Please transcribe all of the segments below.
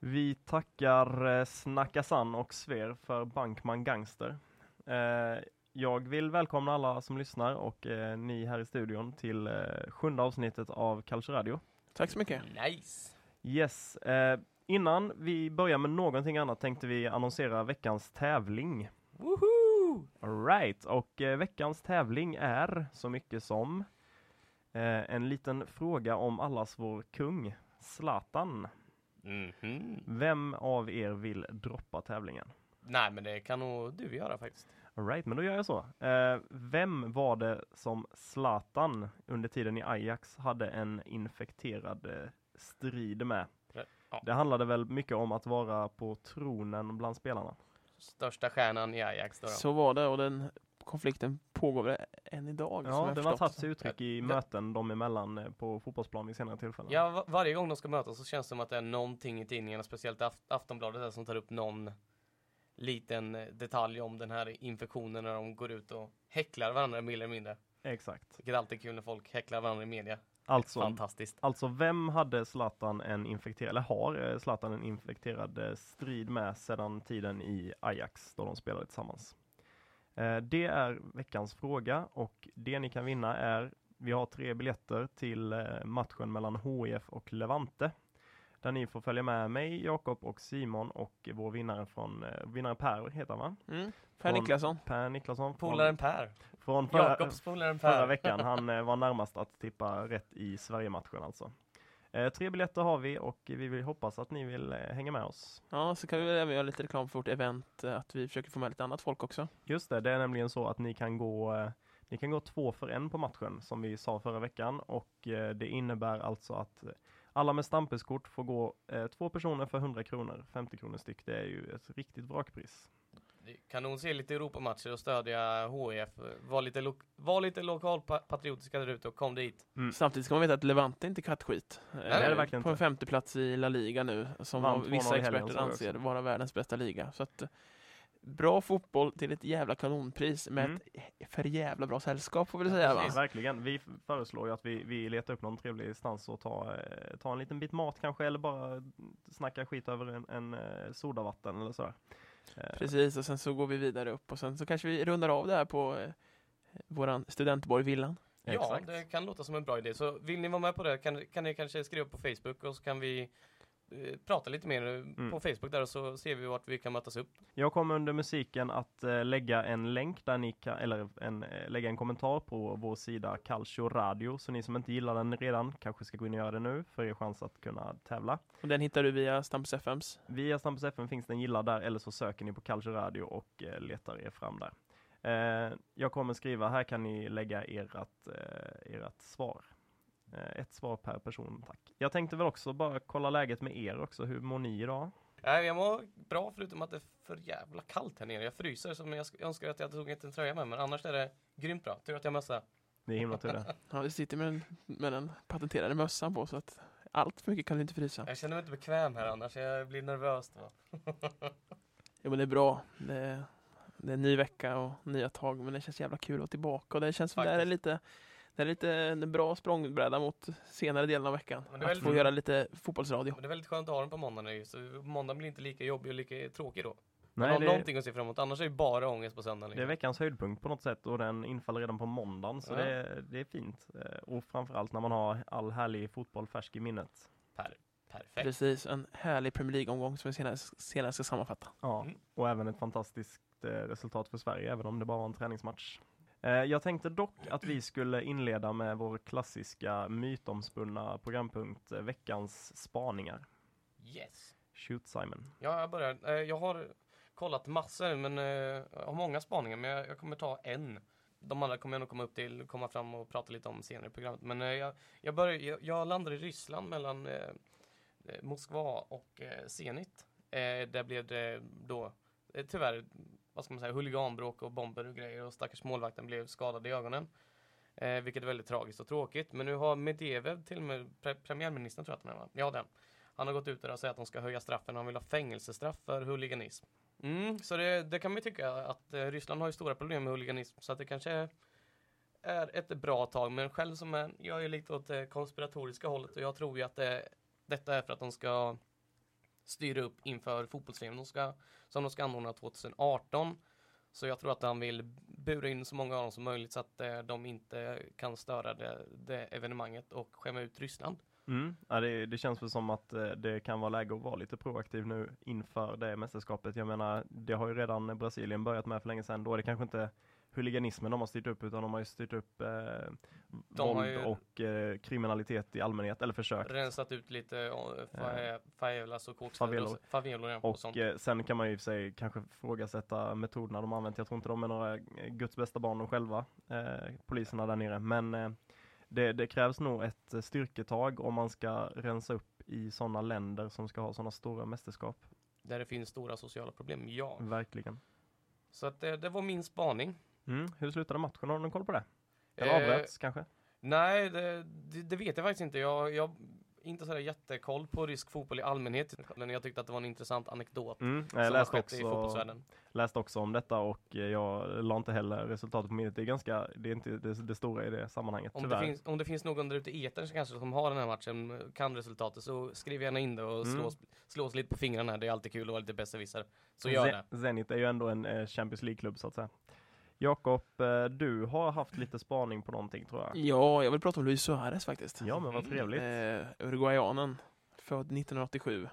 Vi tackar eh, Snacka Sann och Sver för Bankman Gangster. Eh, jag vill välkomna alla som lyssnar och eh, ni här i studion till sjunde avsnittet av Culture Radio. Tack så mycket. Nice! Yes, innan vi börjar med någonting annat tänkte vi annonsera veckans tävling. Woohoo! Alright, och eh, veckans tävling är så mycket som eh, en liten fråga om allas vår kung, Zlatan. Mhm. Vem av er vill droppa tävlingen? Nej, men det kan nog du göra faktiskt. Alright, men då gör jag så. Eh, vem var det som Zlatan under tiden i Ajax hade en infekterad eh, strid med? Ja. Det handlade väl mycket om att vara på tronen bland spelarna. Största stjärnan i Ajax då. då. Så var det och den konflikten pågår väl än idag. Ja, det har tagit sig uttryck i Ja. möten dem emellan eh, på fotbollsplan vid senare tillfällen. Ja, va- varje gång de ska mötas så känns det som att det är någonting i tidningarna, speciellt Aft- Aftonbladet där, som tar upp någon liten eh, detalj om den här infektionen när de går ut och häcklar varandra mer eller mindre. Exakt. Vilket alltid är kul när folk häcklar varandra i media. Alltså, Fantastiskt. alltså vem hade Zlatan en infekterad, eller har eh, Zlatan en infekterad strid med sedan tiden i Ajax då de spelade tillsammans? Eh, Det är veckans fråga och det ni kan vinna är, vi har tre biljetter till eh, matchen mellan HIF och Levante. Där ni får följa med mig, Jakob och Simon och vår vinnare från, eh, vinnare Per heter han va? Mm. Per Från- Niklasson. Per Niklasson. Polaren Per. Från förra, Jakobs polaren förra Per. veckan. Han var närmast att tippa rätt i Sverige-matchen alltså. Eh, tre biljetter har vi och vi vill hoppas att ni vill eh, hänga med oss. Ja, så kan vi även göra lite reklam för vårt event, eh, att vi försöker få med lite annat folk också. Just det, det är nämligen så att ni kan gå ni kan gå två för en på matchen som vi sa förra veckan och det innebär alltså att alla med stampiskort får gå eh, två personer för 100 kronor, 50 kronor styck. Det är ju ett riktigt vrakpris. Kanon se lite Europamatcher och stödja HIF. Var lite, lo- var lite lokalpatriotiska där ute och kom dit. Mm. Samtidigt ska man veta att Levante inte kattskit. Eh, det är det verkligen På en inte. femte plats i La Liga nu, som Vann av 2-0 vissa experter anser vara världens bästa liga. Så att, eh, bra fotboll till ett jävla kanonpris med Mm. ett för jävla bra sällskap får vi säga va? Verkligen. Vi föreslår ju att vi, vi letar upp någon trevlig stans och tar eh, ta en liten bit mat kanske eller bara snacka skit över en, en sodavatten eller sådär. Eh, Precis, och sen så går vi vidare upp och sen så kanske vi rundar av det här på eh, våran studentborg Villan. Ja, Exakt. det kan låta som en bra idé. Så vill ni vara med på det kan, kan ni kanske skriva på Facebook och så kan vi prata lite mer Mm. på Facebook där och så ser vi vart vi kan mötas upp. Jag kommer under musiken att eh, lägga en länk där ni kan, eller en, eh, lägga en kommentar på vår sida Calcio Radio. Så ni som inte gillar den redan kanske ska gå in och göra det nu för er chans att kunna tävla. Och den hittar du via Stamps FMs. Via Stampus FN finns den gilla där eller så söker ni på Calcio Radio och eh, letar er fram där. Eh, jag kommer skriva, här kan ni lägga ert, eh, ert svar. Eh, ett svar per person, tack. Jag tänkte väl också bara kolla läget med er också. Hur mår ni idag? Nej, jag mår bra förutom att det är för jävla kallt här nere. Jag fryser som jag, sk- jag önskar att jag tog en tröja med men annars är det grymt bra. Tur att jag har mössa. Det är himla tur det. Ja, vi sitter med den, med den patenterade mössan på så att allt för mycket kan du inte frysa. Jag känner mig inte bekväm här annars. Jag blir nervös då. Jo men det är bra. Det är, det är en ny vecka och nya tag men det känns jävla kul att vara tillbaka och det känns som det här är lite det är lite en bra språngbräda mot senare delen av veckan. Att väl- få göra lite fotbollsradio. Men det är väldigt skönt att ha den på måndagen. Så måndagen blir inte lika jobbig och lika tråkig då. Man Nej, har det, någonting att se fram emot. Annars är det bara ångest på söndagen. det är Liksom. veckans höjdpunkt på något sätt och den infaller redan på måndagen så Ja. det, är, det är fint. Eh, Och framförallt när man har all härlig fotboll färsk i minnet. Per, perfekt. Precis, en härlig Premier League-omgång som vi senare, senare ska sammanfatta. Ja, Mm. och även ett fantastiskt eh, resultat för Sverige, även om det bara var en träningsmatch. Eh, jag tänkte dock att vi skulle inleda med vår klassiska mytomspunna programpunkt eh, Veckans spaningar. Yes. Shoot Simon. Ja, jag börjar. Eh, Jag har kollat massor, men jag har många spaningar, men jag, kommer ta en. De andra kommer jag nog komma upp till, komma fram och prata lite om senare i programmet. Men jag, jag, börjar, jag, jag landade i Ryssland mellan Moskva och Zenit. Där blev det då tyvärr, vad ska man säga, huliganbråk och bomber och grejer och stackars målvakten blev skadad i ögonen. Eh, vilket är väldigt tragiskt och tråkigt. Men nu har Medvedev till och med, pre premiärministern tror jag att han är va? Ja, den. Han har gått ut där och sagt att de ska höja straffen och han vill ha fängelsestraff för huliganism. Mm, så det, det kan man ju tycka att eh, Ryssland har ju stora problem med huliganism så att det kanske är ett bra tag. Men själv som en, jag är lite åt det konspiratoriska hållet och jag tror ju att det, detta är för att de ska styra upp inför fotbolls som, som de ska anordna 2018. Så jag tror att han vill bura in så många av dem som möjligt så att eh, de inte kan störa det, det evenemanget och skämma ut Ryssland. Mm. Ja, det, det, känns väl som att eh, det kan vara läge att vara lite proaktiv nu inför det mästerskapet. Jag menar, det har ju redan Brasilien börjat med för länge sedan. Då är det kanske inte huliganismen de har styrt upp utan de har ju styrt upp eh, våld ju... och eh, kriminalitet i allmänhet, eller försökt. Rensat ut lite eh, favelas och kåkstäder favelor och, och, och eh, sen kan man ju för sig kanske ifrågasätta metoderna de använt. Jag tror inte de är några Guds bästa barn de själva, eh, poliserna där nere. Men eh, det, det, krävs nog ett styrketag om man ska rensa upp i sådana länder som ska ha sådana stora mästerskap. Där det finns stora sociala problem, ja. Verkligen. Så att det, det var min spaning. Mm. Hur slutade matchen? Har du koll på det? Eller eh, avbröts kanske? Nej, det, det, det, vet jag faktiskt inte. Jag, jag inte sådär jättekoll på rysk fotboll i allmänhet, men jag tyckte att det var en intressant anekdot mm, jag läste också, läste också om detta och jag la inte heller resultatet på minnet. Det är ganska, det är inte det, det stora i det sammanhanget, om det, finns, om det finns någon där ute i etern kanske som har den här matchen, kan resultatet, så skriv gärna in det och mm. slås, slås lite på fingrarna. Det är alltid kul att vara lite besserwisser. Så gör det. Zenit är ju ändå en eh, Champions League-klubb så att säga. Jakob, eh, du har haft lite spaning på någonting tror jag. Ja, jag vill prata om Luis Suarez faktiskt. Ja, men vad mm. trevligt. Eh, Uruguayanen, född 1987,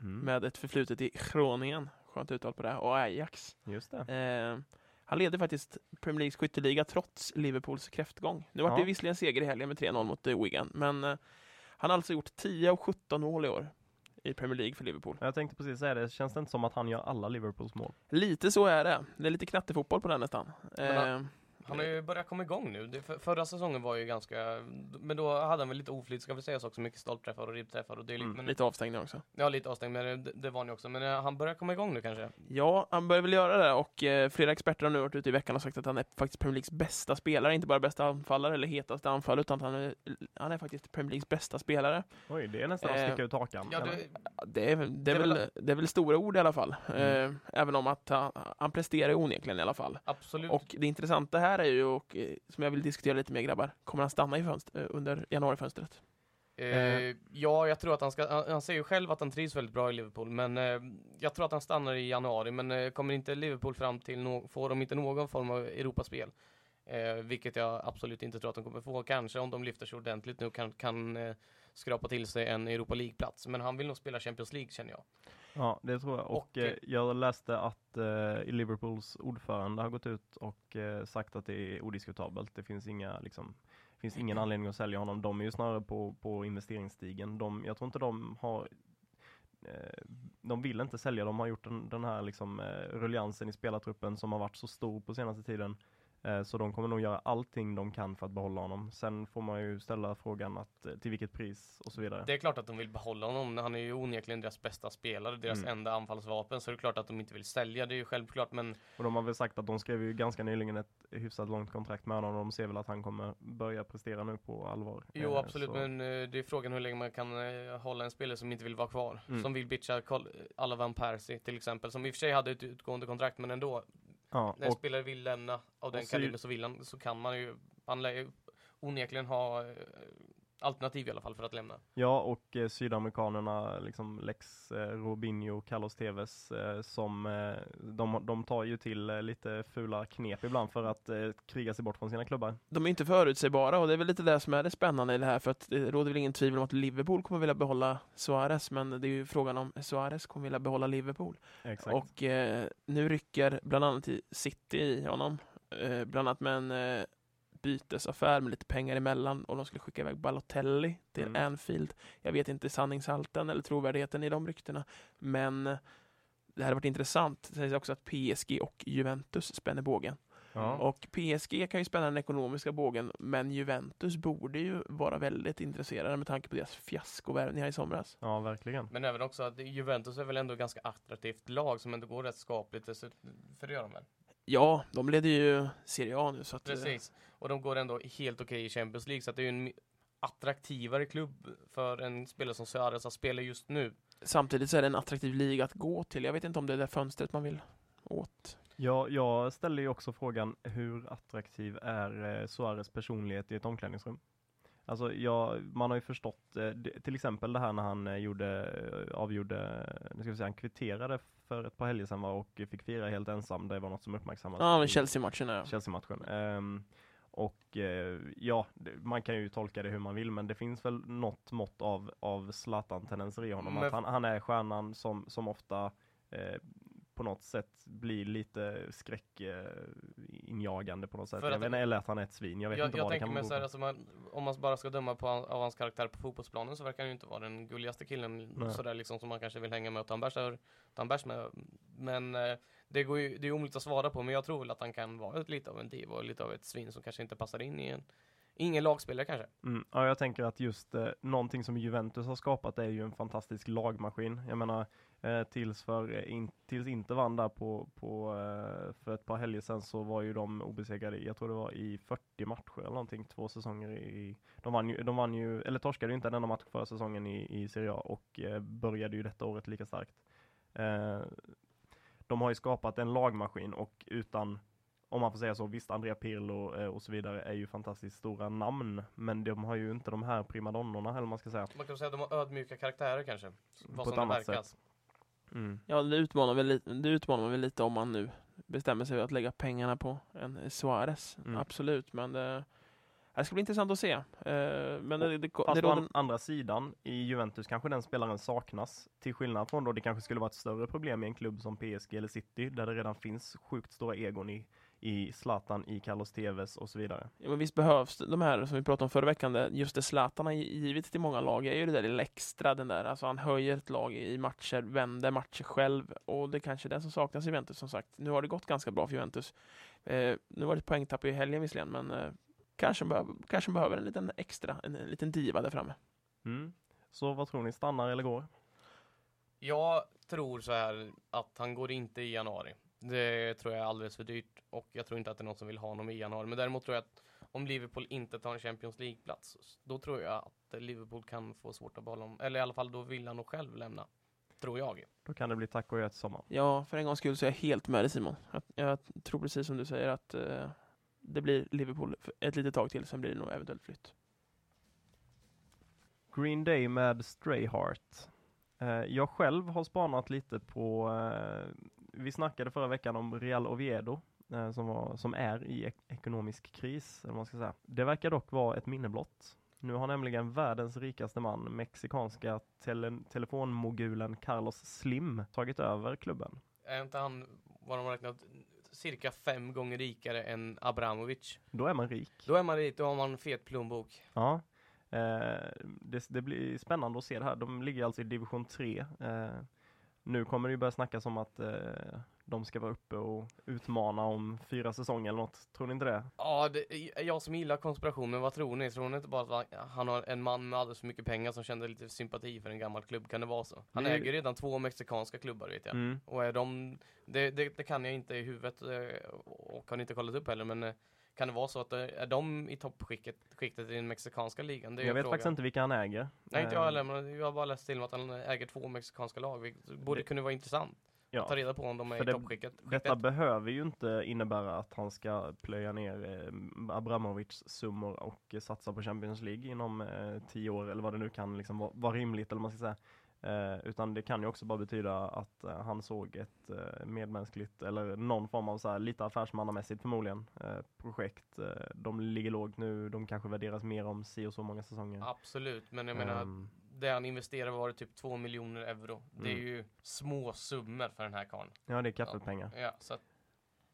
mm. med ett förflutet i Groningen, skönt uttal på det, och Ajax. Just det. Eh, han leder faktiskt Premier Leagues skytteliga trots Liverpools kräftgång. Nu var ja. det visserligen seger i helgen med 3-0 mot Wigan, men eh, han har alltså gjort 10 av 17 mål i år i Premier League för Liverpool. Jag tänkte precis säga det, känns det inte som att han gör alla Liverpools mål? Lite så är det. Det är lite knattefotboll på den nästan. Eh, han har ju börjat komma igång nu. Det, för, förra säsongen var ju ganska, men då hade han väl lite oflyt ska vi säga också, mycket stolpträffar och ribbträffar och dylikt. Mm, lite avstängning också. Ja, lite avstängning, men det, det var ni också. Men eh, han börjar komma igång nu kanske? Ja, han börjar väl göra det och eh, flera experter har nu varit ute i veckan och sagt att han är faktiskt Premier Leagues bästa spelare, inte bara bästa anfallare eller hetaste anfall, utan han är, han är faktiskt Premier Leagues bästa spelare. Oj, det är nästan att eh, sticka ut hakan. Ja, det, det, är, det, är, det, är väl, det är väl stora ord i alla fall. Mm. Eh, även om att han, han presterar onekligen i alla fall. Absolut. Och det intressanta här är ju, och eh, som jag vill diskutera lite med grabbar. Kommer han stanna i fönster, eh, under januarifönstret? Eh, ja, jag tror att han ska, han, han, säger ju själv att han trivs väldigt bra i Liverpool, men eh, jag tror att han stannar i januari, men eh, kommer inte Liverpool fram till, no får de inte någon form av Europaspel, eh, vilket jag absolut inte tror att de kommer få, kanske om de lyfter sig ordentligt nu kan, kan eh, skrapa till sig en Europa League-plats, men han vill nog spela Champions League känner jag. Ja, det tror jag. Och, och eh, jag läste att eh, Liverpools ordförande har gått ut och eh, sagt att det är odiskutabelt. Det finns inga liksom, finns ingen anledning att sälja honom. De är ju snarare på, på investeringsstigen. De, jag tror inte de har eh, de vill inte sälja, de har gjort den, den här liksom, eh, rulliansen i spelartruppen som har varit så stor på senaste tiden. Eh, så de kommer nog göra allting de kan för att behålla honom. Sen får man ju ställa frågan att, eh, till vilket pris och så vidare. Det är klart att de vill behålla honom. Han är ju onekligen deras bästa spelare, deras mm. enda anfallsvapen. Så det är klart att de inte vill sälja, det är ju självklart. Men... Och de har väl sagt att de skrev ju ganska nyligen ett hyfsat långt kontrakt med honom. Och de ser väl att han kommer börja prestera nu på allvar. Jo, eh, absolut. Så... Men det är frågan hur länge man kan hålla en spelare som inte vill vara kvar. Mm. Som vill bitcha alla Van Persie till exempel. Som i och för sig hade ett utgående kontrakt, men ändå. Ja, När en spelare vill lämna av den kalibern så vill han, så kan man ju, han lär ju onekligen ha eh, alternativ i alla fall för att lämna. Ja, och eh, sydamerikanerna, liksom Lex eh, Robinho, Carlos Tevez, eh, som eh, de, de tar ju till eh, lite fula knep ibland för att eh, kriga sig bort från sina klubbar. De är inte förutsägbara och det är väl lite det som är det spännande i det här, för att det råder väl ingen tvivel om att Liverpool kommer vilja behålla Suarez, men det är ju frågan om Suarez kommer vilja behålla Liverpool. Exakt. Och nu rycker bland annat City i honom, bland annat med en bytesaffär med lite pengar emellan och de skulle skicka iväg Balotelli till mm. Anfield. Jag vet inte sanningshalten eller trovärdigheten i de ryktena, men det hade varit intressant. Det sägs också att PSG och Juventus spänner bågen. Ja. Och PSG kan ju spänna den ekonomiska bågen, men Juventus borde ju vara väldigt intresserade med tanke på deras fiaskovärvningar i somras. Ja, verkligen. Men även också att Juventus är väl ändå ganska attraktivt lag som ändå går rätt skapligt, för det gör de väl? Ja, de leder ju Serie A nu. Så att, eh, Precis, och de går ändå helt okej okay i Champions League, så det är ju en attraktivare klubb för en spelare som Suarez att spela just nu. Samtidigt så är det en attraktiv liga att gå till. Jag vet inte om det är det fönstret man vill åt. Ja, jag ställer ju också frågan, hur attraktiv är eh, Suarez personlighet i ett omklädningsrum? Alltså, ja, man har ju förstått, eh, till exempel det här när han eh, gjorde, eh, avgjorde, nu ska vi säga, han kvitterade för ett par helger sedan och fick fira helt ensam. Det var något som uppmärksammades. Ja, men Chelsea-matchen ja. Chelsea-matchen. Ehm, och ja, man kan ju tolka det hur man vill, men det finns väl något mått av, av Zlatan-tendenser i honom. Men- Att han, han är stjärnan som, som ofta eh, på något sätt blir lite skräckinjagande på något sätt. För att Jag eller att han är ett svin. Jag vet Jag, inte jag vad det kan bero så här, alltså man, om man bara ska döma på av hans karaktär på fotbollsplanen så verkar han ju inte vara den gulligaste killen sådär liksom som man kanske vill hänga med och ta en bärs, ta en bärs med. Men eh, det, går ju, det är omöjligt att svara på, men jag tror väl att han kan vara lite av en diva och lite av ett svin som kanske inte passar in i en Ingen lagspelare kanske. Mm, ja, jag tänker att just eh, någonting som Juventus har skapat är ju en fantastisk lagmaskin. Jag menar, eh, tills, för, eh, in, tills inte vann där på, på, eh, för ett par helger sedan så var ju de obesegrade, jag tror det var i 40 matcher eller någonting, två säsonger i, de vann ju, de vann ju eller torskade ju inte en enda match förra säsongen i, i Serie A och eh, började ju detta året lika starkt. Eh, de har ju skapat en lagmaskin och utan om man får säga så, visst Andrea Pirlo eh, och så vidare är ju fantastiskt stora namn, men de har ju inte de här primadonnorna eller man ska säga. Man kan säga att de har ödmjuka karaktärer kanske. Vad På som ett annat verkar. sätt. Mm. Ja, det utmanar, väl lite, det utmanar man väl lite om man nu bestämmer sig för att lägga pengarna på en Suarez. Mm. Absolut, men det, det ska bli intressant att se. Eh, Men det, det, Fast å andra sidan, i Juventus kanske den spelaren saknas. Till skillnad från då det kanske skulle vara ett större problem i en klubb som PSG eller City, där det redan finns sjukt stora egon i, i Zlatan, i Carlos Tevez och så vidare. ja, men visst behövs de här som vi pratade om förra veckan, just det Zlatan har givit till många lag är ju det där lilla extra, den där, alltså han höjer ett lag i matcher, vänder matcher själv och det är kanske är det som saknas i Juventus som sagt. Nu har det gått ganska bra för Juventus. Eh, nu var det ett poängtapp i helgen visserligen, men eh, kanske, behöver, kanske behöver en liten extra, en, en liten diva där framme. Mm. Så vad tror ni, stannar eller går? Jag tror så här att han går inte i januari. Det tror jag är alldeles för dyrt och jag tror inte att det är någon som vill ha honom i januari. Men däremot tror jag att om Liverpool inte tar en Champions League-plats, då tror jag att Liverpool kan få svårt att behålla honom. Eller i alla fall då vill han nog själv lämna. Tror jag. Då kan det bli tack och adjö till sommar. Ja, för en gångs skull så är jag helt med dig Simon. Jag, jag tror precis som du säger att eh, det blir Liverpool ett litet tag till, sen blir det nog eventuellt flytt. Green Day med Stray Heart. Eh, jag själv har spanat lite på, eh, vi snackade förra veckan om Real Oviedo, eh, som, var, som är i ek- ekonomisk kris, eller man ska säga. Det verkar dock vara ett minne blott. Nu har nämligen världens rikaste man, mexikanska tele, telefonmogulen Carlos Slim, tagit över klubben. Är inte han, vad de har räknat, cirka fem gånger rikare än Abramovic? Då är man rik. Då är man rik, då har man fet plånbok. Ja, det, det blir spännande att se det här. De ligger alltså i division 3. Eh, nu kommer det ju börja snackas om att eh, de ska vara uppe och utmana om fyra säsonger eller något. Tror ni inte det? Ja, det, jag som gillar konspiration, men vad tror ni? Tror ni inte bara att han har en man med alldeles för mycket pengar som kände lite sympati för en gammal klubb? Kan det vara så? Han Det äger redan två mexikanska klubbar vet jag. Mm. Och är de, det, det, kan jag inte i huvudet eh, och har inte kollat upp heller, men eh, kan det vara så att eh, är de i toppskiktet skiktet i den mexikanska ligan? Jag vet frågan. faktiskt inte vilka han äger. Nej, inte Eh, jag heller, men jag har bara läst till om att han äger två mexikanska lag. vilket borde Det- kunna vara intressant. Ja, Ta reda på om de är för i det- toppskiktet. Detta behöver ju inte innebära att han ska plöja ner eh, Abramovics summor och eh, satsa på Champions League inom eh, tio år eller vad det nu kan liksom vara, vara rimligt eller man ska säga. Eh, utan det kan ju också bara betyda att eh, han såg ett eh, medmänskligt eller någon form av så här, lite affärsmannamässigt förmodligen eh, projekt. Eh, de ligger lågt nu, de kanske värderas mer om si och så många säsonger. Absolut, men jag menar, Ehm, det han investerade var det typ två miljoner euro. Det är Mm. ju små summor för den här karln. ja, det är kaffepengar. Ja, så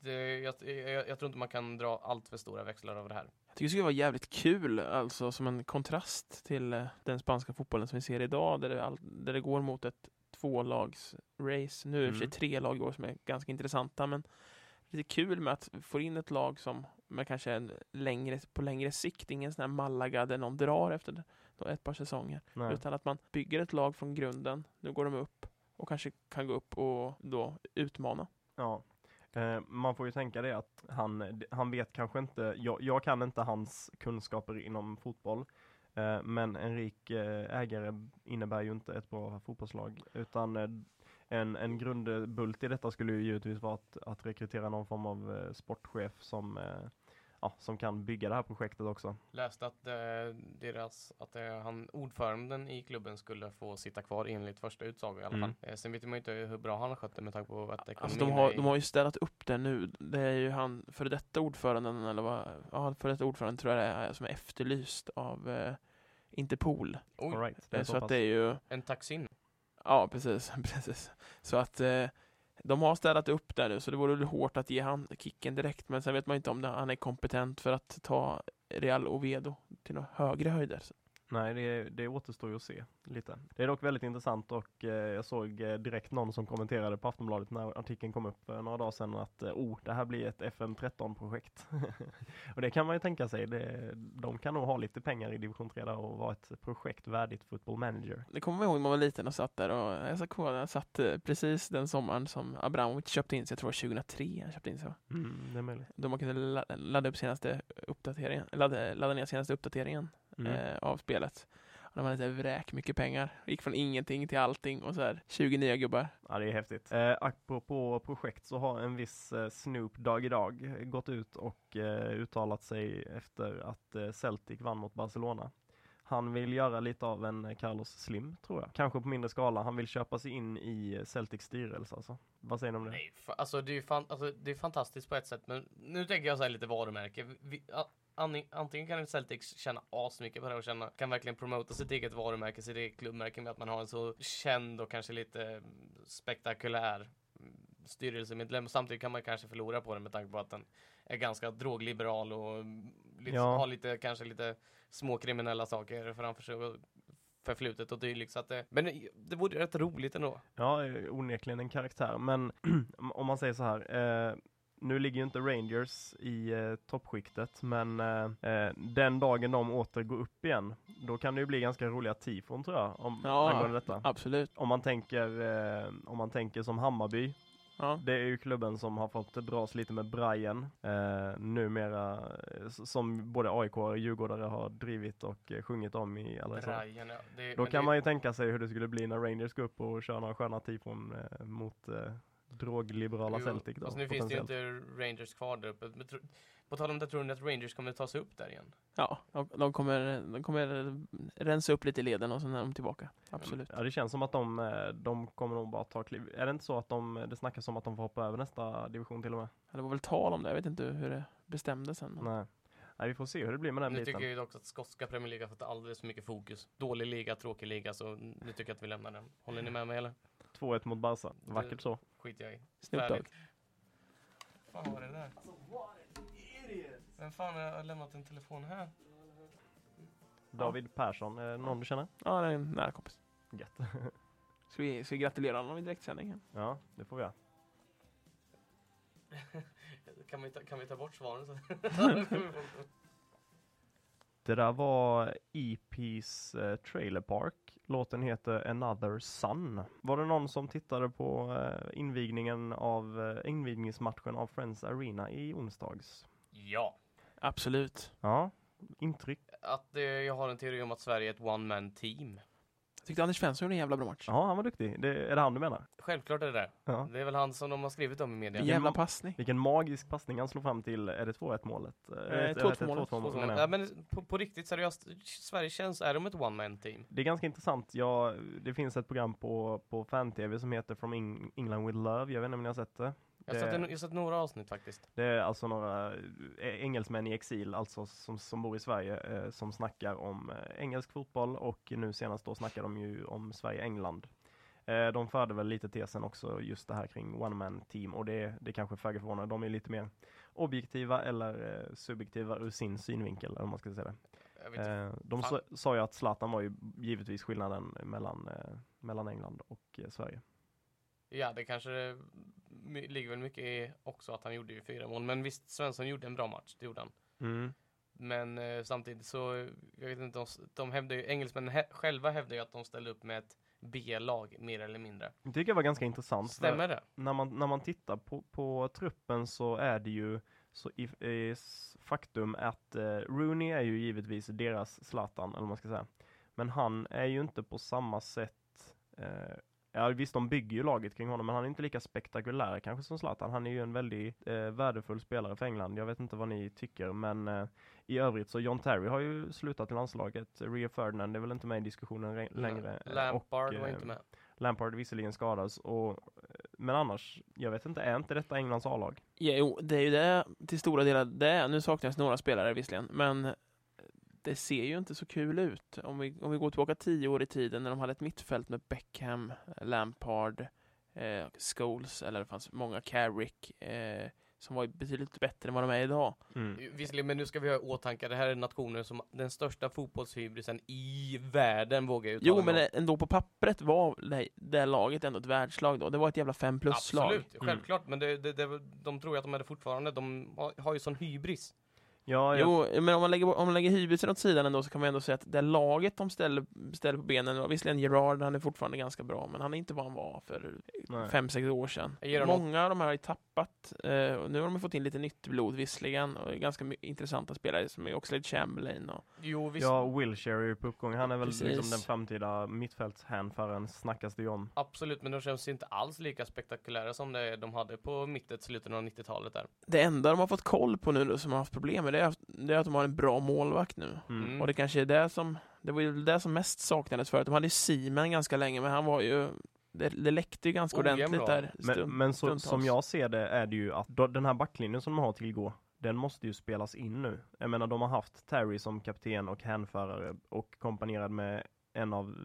det, jag, jag, jag tror inte man kan dra allt för stora växlar över det här. Tycker det skulle vara jävligt kul, alltså som en kontrast till eh, den spanska fotbollen som vi ser idag, där det, all, där det går mot ett tvålags-race. Nu är det Mm. tre lag i år som är ganska intressanta, men lite kul med att få in ett lag som med kanske en längre, på längre sikt, ingen sån här Malaga där någon drar efter ett par säsonger, Nej. utan att man bygger ett lag från grunden, nu går de upp och kanske kan gå upp och då utmana. Ja, Eh, man får ju tänka det att han, han vet kanske inte, jag, jag kan inte hans kunskaper inom fotboll, eh, men en rik eh, ägare innebär ju inte ett bra fotbollslag, utan en, en grundbult i detta skulle ju givetvis vara att, att rekrytera någon form av sportchef som eh, ja, som kan bygga det här projektet också. Läste att, eh, deras, att eh, han, ordföranden i klubben skulle få sitta kvar enligt första utsago i alla Mm. fall. Eh, sen vet man ju inte hur bra han har skött det med tanke på att ekonomin Alltså de har, är i- de har ju städat upp det nu. Det är ju han, före detta ordföranden, eller vad, ja, före detta ordföranden tror jag det är, som är efterlyst av eh, Interpol. Oj, All right, det Eh, är så så att det är ju, en taxin. ja precis, precis. Så att eh, de har städat upp där nu, så det vore väl hårt att ge han kicken direkt. Men sen vet man inte om han är kompetent för att ta Real Oviedo till några högre höjder. Nej, det, det återstår ju att se lite. Det är dock väldigt intressant och eh, jag såg eh, direkt någon som kommenterade på Aftonbladet när artikeln kom upp för några dagar sedan att eh, oh, det här blir ett FM13-projekt. och det kan man ju tänka sig. Det, de kan nog ha lite pengar i division 3 där och vara ett projekt värdigt football manager. Det kommer jag ihåg när man var liten och satt där och jag satt, jag satt eh, precis den sommaren som Abramovic köpte in sig, jag tror det var 2003 han köpte in sig? Mm, det är möjligt. Då man kunde la- ladda upp senaste uppdateringen, ladda, ladda ner senaste uppdateringen Mm. eh, av spelet. De hade så vräk mycket pengar. Gick från ingenting till allting och så här 20 nya gubbar. Ja, det är häftigt. Eh, apropå projekt så har en viss eh, Snoop Doggy Dogg gått ut och eh, uttalat sig efter att eh, Celtic vann mot Barcelona. Han vill göra lite av en eh, Carlos Slim, tror jag. Kanske på mindre skala. Han vill köpa sig in i eh, Celtics styrelse alltså. Vad säger ni om det? Nej, alltså det är fan, alltså, det är fantastiskt på ett sätt, men nu tänker jag så här lite varumärke. Vi, a, ani- antingen kan Celtics tjäna asmycket på det och känna, kan verkligen promota sitt eget varumärke, sitt eget klubbmärke med att man har en så känd och kanske lite mm, spektakulär mm, styrelsemedlem. Samtidigt kan man kanske förlora på det med tanke på att den är ganska drogliberal och mm, lite, Ja. har lite, kanske lite små kriminella saker framför sig. och förflutet och dylikt. Så att det, men det- det vore rätt roligt ändå. Ja, eh, onekligen en karaktär. Men om- man säger så här. Eh, nu ligger ju inte Rangers i eh, toppskiktet, men eh, eh, den dagen de åter går upp igen, då kan det ju bli ganska roliga tifon tror jag, om, Ja. angående detta. Absolut. Om man tänker, eh, om man tänker som Hammarby, Ja. det är ju klubben som har fått dras lite med Brian, eh, numera, eh, som både AIK och Djurgårdare har drivit och eh, sjungit om i alla. Rajen, ja. Det, Då kan det, man ju tänka sig hur det skulle bli när Rangers går upp och kör några sköna tifon eh, mot eh, drogliberala Jo, Celtic. Då, fast nu finns det ju inte Rangers kvar där uppe. På tal om det, tror ni att Rangers kommer ta sig upp där igen? Ja, de, de, kommer, de kommer rensa upp lite i leden och sen är de tillbaka. Absolut. Ja, det känns som att de, eh, de kommer nog bara ta kliv. Är det inte så att de, det snackas om att de får hoppa över nästa division till och med? Det var väl tal om det, jag vet inte hur det bestämdes sen. Nej. Nej, vi får se hur det blir med den Nu biten. tycker jag ju också att skotska Premier League har fått alldeles för mycket fokus. Dålig liga, tråkig liga, så nu tycker jag att vi lämnar den. Håller ni med mig eller? 2-1 mot Barca. Vackert så. Skiter jag i. Snoop Dogg. Fan var det där? Vem fan har lämnat en telefon här? David Persson, är det någon du känner? Ja, det är en nära kompis. Gött. Ska vi, ska vi gratulera honom i direktsändningen? ja, det får vi göra. Kan vi ta, kan vi ta bort svaren? så? Det där var EP's eh, Trailer Park. Låten heter Another Sun. Var det någon som tittade på eh, invigningen av eh, invigningsmatchen av Friends Arena i onsdags? ja. Absolut. Ja, intryck? Att eh, jag har en teori om att Sverige är ett one man team. Jag tyckte Anders Svensson gjorde en jävla bra match. Ja, han var duktig. Det, är det han du menar? Självklart är det det. Ja. Det är väl han som de har skrivit om i media. En jävla passning. Vilken magisk passning han slår fram till, är det 2-1 målet? Eh, ett- 2-2 ett- ett målet. 2-2 mål, menar Ja, men på, på riktigt seriöst, Sverige känns, är de ett one man team? Det är ganska intressant. Ja, det finns ett program på, på fan-tv som heter From Eng- England with Love. Jag vet inte om ni har sett det? Jag har sett, sett några avsnitt faktiskt. Det är alltså några eh, engelsmän i exil, alltså som, som bor i Sverige, eh, som snackar om eh, engelsk fotboll och nu senast då snackar de ju om Sverige-England. Eh, de förde väl lite tesen också just det här kring one man team och det, det är kanske föga förvånande. De är lite mer objektiva eller eh, subjektiva ur sin synvinkel, eller om man ska säga det. Eh, de sa, sa ju att Zlatan var ju givetvis skillnaden mellan, mellan England och Sverige. Ja, det kanske my- ligger väl mycket i också att han gjorde ju fyra mål. Men visst, Svensson gjorde en bra match, det gjorde han. Mm. Men eh, samtidigt så, jag vet inte, de, de hävdar ju, engelsmännen he, själva hävdar ju att de ställde upp med ett B-lag, mer eller mindre. Det tycker jag var ganska intressant. Stämmer det? när man, när man tittar på, på truppen så är det ju så i, i faktum att eh, Rooney är ju givetvis deras Zlatan, eller vad man ska säga. Men han är ju inte på samma sätt eh, ja visst de bygger ju laget kring honom, men han är inte lika spektakulär kanske som Zlatan. Han är ju en väldigt eh, värdefull spelare för England. Jag vet inte vad ni tycker, men eh, i övrigt så John Terry har ju slutat i landslaget. Rio Ferdinand är väl inte med i diskussionen re- längre. Lampard och, var eh, inte med. Lampard visserligen skadas, och, eh, men annars, jag vet inte, är inte detta Englands A-lag? Jo, det är ju det till stora delar det är. Nu saknas några spelare visserligen, men det ser ju inte så kul ut. Om vi, om vi går tillbaka tio år i tiden när de hade ett mittfält med Beckham, Lampard, eh, Scholes, eller det fanns många, Carrick, eh, som var betydligt bättre än vad de är idag. Mm. Visserligen, men nu ska vi ha i åtanke, det här är nationer som den största fotbollshybrisen i världen vågar jag uttala Jo, men om. ändå på pappret var det, det laget ändå ett världslag då. Det var ett jävla fem plus-lag. Absolut, självklart, men det, det, det, de tror ju att de är det fortfarande. De har, har ju sån hybris. Ja, jag, Jo, men om man lägger, om man lägger hybrisen åt sidan ändå så kan man ändå säga att det laget de ställer, ställer på benen, och visserligen Gerard, han är fortfarande ganska bra, men han är inte vad han var för nej. fem, sex år sedan. Många av de här har ju tappat, eh, och nu har de fått in lite nytt blod visserligen, och ganska intressanta spelare som är Oxlade Chamberlain och Jo, visst. Ja, Wilshire är ju på uppgång. Han är väl Precis. liksom den framtida mittfältshänföraren, snackas det ju om. Absolut, men de känns inte alls lika spektakulära som det de hade på mitten, slutet av 90-talet där. det enda de har fått koll på nu då, som har haft problem med det är, det är att de har en bra målvakt nu. Mm. Mm. Och det kanske är det som, det var ju det som mest saknades förut. De hade ju Seaman ganska länge, men han var ju, det, det läckte ju ganska Ojämn ordentligt bra. där. Men, stund- men så, stundtals. som jag ser det är det ju att då, den här backlinjen som de har tillgå, den måste ju spelas in nu. Jag menar, de har haft Terry som kapten och hänförare och kompanjerad med en av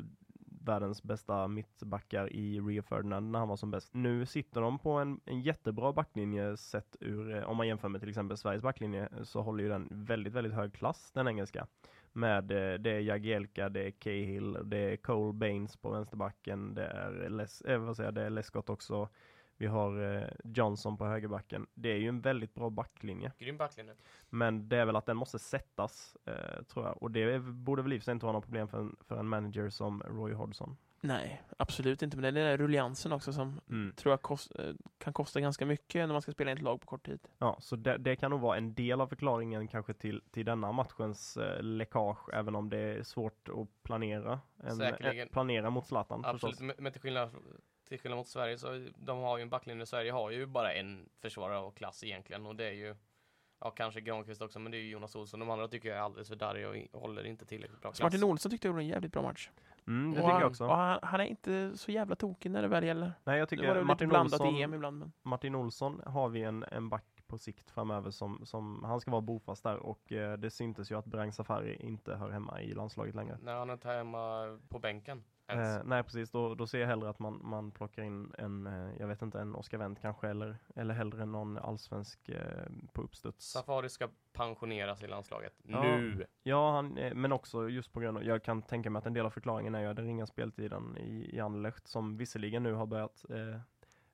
världens bästa mittbackar i Rio Ferdinand när han var som bäst. Nu sitter de på en, en jättebra backlinje sett ur, eh, om man jämför med till exempel Sveriges backlinje, eh, så håller ju den väldigt, väldigt hög klass, den engelska. Med, eh, det är Jagielka, det är Cahill, det är Cole Baines på vänsterbacken, det är, Les, eh, vad säger jag, det är Lescott också. Vi har eh, Johnson på högerbacken. Det är ju en väldigt bra backlinje. Grym backlinje. Men det är väl att den måste sättas, eh, tror jag. Och det är, borde väl i sig inte vara något problem för en, för en manager som Roy Hodgson. Nej, absolut inte. Men det är den där rulliansen också som Mm. tror jag kost, eh, kan kosta ganska mycket när man ska spela i ett lag på kort tid. Ja, så det, det kan nog vara en del av förklaringen kanske till, till denna matchens eh, läckage, även om det är svårt att planera. En, Säkerligen. eh, planera mot Zlatan Absolut, förstås. men till skillnad, till skillnad mot Sverige så de har ju en backlinje. Sverige har ju bara en försvarare av klass egentligen och det är ju Ja, kanske Granqvist också, men det är ju Jonas Olsson. De andra tycker jag är alldeles för darriga och håller inte tillräckligt bra Så Martin klass. Olsson tyckte jag gjorde en jävligt bra match. Mm, det och tycker han, jag också. Och han, han är inte så jävla tokig när det väl gäller. Nej, jag var tycker det lite Martin blandat Olsson, EM ibland. Men... Martin Olsson har vi en, en back på sikt framöver som, som han ska vara bofast där och eh, det syntes ju att Brang Safari inte hör hemma i landslaget längre. När han är inte hemma på bänken. Eh, nej precis, då, då ser jag hellre att man, man plockar in en, eh, jag vet inte, en Oscar Wendt kanske eller, eller hellre någon allsvensk eh, på uppstuds. Safari ska pensioneras i landslaget. Ja. Nu! Ja, han, eh, men också just på grund av, jag kan tänka mig att en del av förklaringen är ju den ringa speltiden i, i Anderlecht som visserligen nu har börjat eh,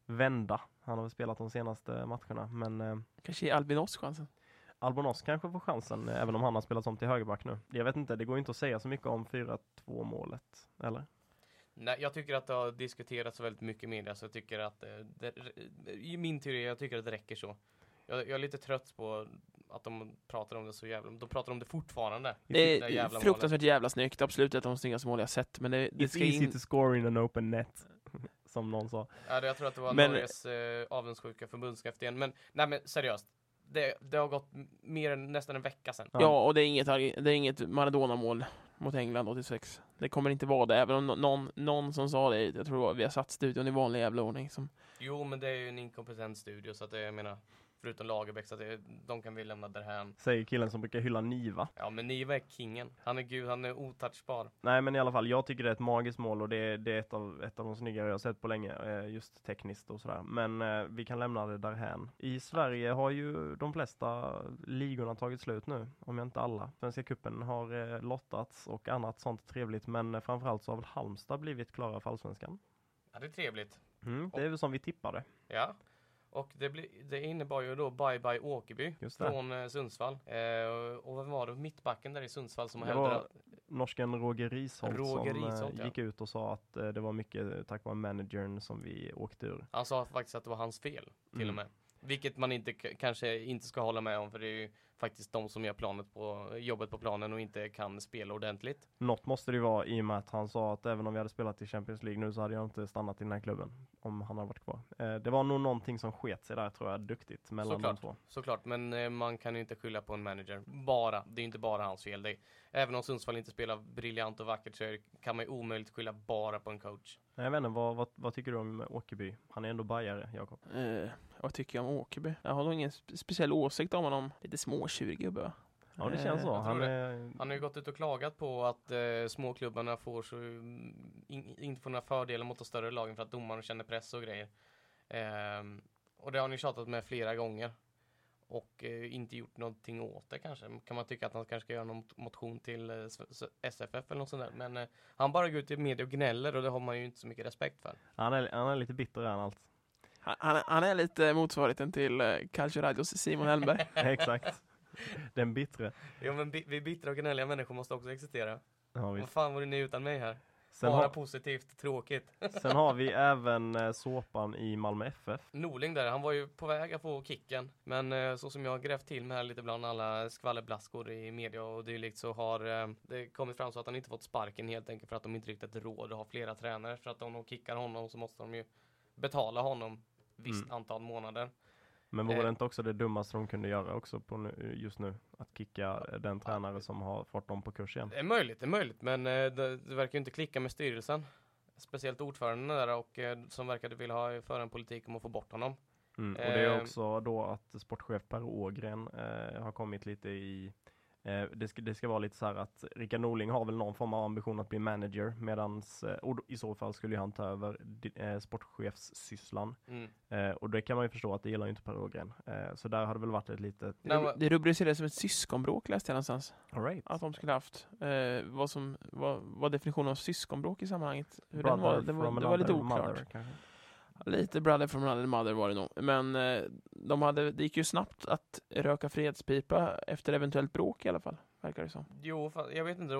vända. Han har väl spelat de senaste matcherna, men eh, Kanske Albin Oss chansen. Albonos kanske får chansen, eh, även om han har spelat om till högerback nu. Jag vet inte, det går inte att säga så mycket om 4-2 målet, eller? Nej, jag tycker att det har diskuterats väldigt mycket i media, så jag tycker att eh, det, i min teori, jag tycker att det räcker så. Jag, jag är lite trött på att de pratar om det så jävla, de pratar om det fortfarande. Det är jävla fruktansvärt jävla snyggt. Absolut ett av de snyggaste mål jag sett. Men det, det It's ska easy in... to score in an open net, som någon sa. Ja, det- jag tror att det var Men- Norges eh, avundsjuka förbundskapten. Men nej men seriöst. Det, det har gått mer än nästan en vecka sedan. Ja. Ja, och det är inget, det är inget Maradona-mål mot England 86. Det kommer inte vara det, även om någon, någon som sa det, jag tror vi har satt studion i vanlig jävla ordning. Som, Jo, men det är ju en inkompetent studio så att det, jag menar, förutom Lagerbäck, så att det, de kan vi lämna därhän. Säger killen som brukar hylla Niva. Ja, men Niva är kingen. Han är gud, han är otouchbar. Nej men i alla fall, jag tycker det är ett magiskt mål och det är, det är ett, av, ett av de snyggare jag har sett på länge, eh, just tekniskt och sådär. Men eh, vi kan lämna det därhän. I Sverige har ju de flesta ligorna tagit slut nu, om jag inte alla. Svenska cupen har eh, lottats och annat sånt trevligt, men framförallt så har väl Halmstad blivit klara för Allsvenskan. Ja, det är trevligt. Mm, det är väl som vi tippade. Ja. Och det, bli, det innebar ju då Bye Bye Åkerby från eh, Sundsvall. Eh, och vad var det, mittbacken där i Sundsvall som hävdade var Norsken Roger Risholt Roger som eh, Risholt, ja. gick ut och sa att eh, det var mycket tack vare managern som vi åkte ur. Han sa faktiskt att det var hans fel, till Mm. och med. Vilket man inte kanske inte ska hålla med om, för det är ju faktiskt de som gör planet på, jobbet på planen och inte kan spela ordentligt. Något måste det ju vara i och med att han sa att även om vi hade spelat i Champions League nu så hade jag inte stannat i den här klubben om han hade varit kvar. Eh, det var nog någonting som sket sig där tror jag, duktigt mellan Såklart. de två. Såklart, men eh, man kan ju inte skylla på en manager. Bara. Det är inte bara hans fel. Det även om Sundsvall inte spelar briljant och vackert så kan man ju omöjligt skylla bara på en coach. Nej, Jag vet inte, vad, vad, vad tycker du om Åkerby? Han är ändå bajare, Jakob. Eh, vad tycker jag om Åkerby? Jag har nog ingen spe- speciell åsikt om honom. Lite småtjurig gubbe? Ja, det känns så. Eh, Han det. är... Han har ju gått ut och klagat på att eh, småklubbarna får så, mm, in, inte får några fördelar mot de större lagen för att domaren känner press och grejer. Ehm, och det har ni tjatat med flera gånger. Och eh, inte gjort någonting åt det kanske. Kan man tycka att han kanske ska göra någon motion till eh, SFF eller något sånt där. Men eh, han bara går ut i media och gnäller och det har man ju inte så mycket respekt för. Han, är, han är lite bitter än allt. Han, han, är- han är lite motsvarigheten till eh, Calcio Radios Simon Hellberg. Exakt. Den bittre. Jo men bi- vi bittra och gnälliga människor måste också existera. Ja, Vad fan vore ni utan mig här? Sen, Bara har, positivt, tråkigt. sen har vi även eh, såpan i Malmö FF. Norling där, han var ju på väg att få kicken. Men eh, så som jag har grävt till mig här lite bland alla skvallerblaskor i media och dylikt så har eh, det kommit fram så att han inte fått sparken helt enkelt för att de inte riktigt råd att ha flera tränare. För att om de kickar honom så måste de ju betala honom visst Mm. antal månader. Men vore Eh. det inte också det dummaste de kunde göra också på nu, just nu? Att kicka den tränare som har fått dem på kurs igen. Det är möjligt, det är möjligt men eh, det, det verkar ju inte klicka med styrelsen. Speciellt ordföranden där och eh, som verkade vilja ha föra en politik om att få bort honom. Mm. Och det är också då att sportchef Per Ågren eh, har kommit lite i det, ska, det ska vara lite så här att Rickard Norling har väl någon form av ambition att bli manager medans, eh, och i så fall skulle han ta över eh, sportchefssysslan. Mm. Eh, och det kan man ju förstå att det gillar ju inte Per Ågren. Eh, så där har det väl varit ett litet... Det rubricerades som ett syskonbråk läste jag någonstans. All right. Att de skulle haft. Eh, vad, som, vad, vad definitionen av syskonbråk i sammanhanget. Hur den var, det, var, det var lite oklart. mother. Lite brother from another mother var det nog. Men eh, de hade, det gick ju snabbt att röka fredspipa efter eventuellt bråk i alla fall. Verkar det som. Jo, jag vet inte,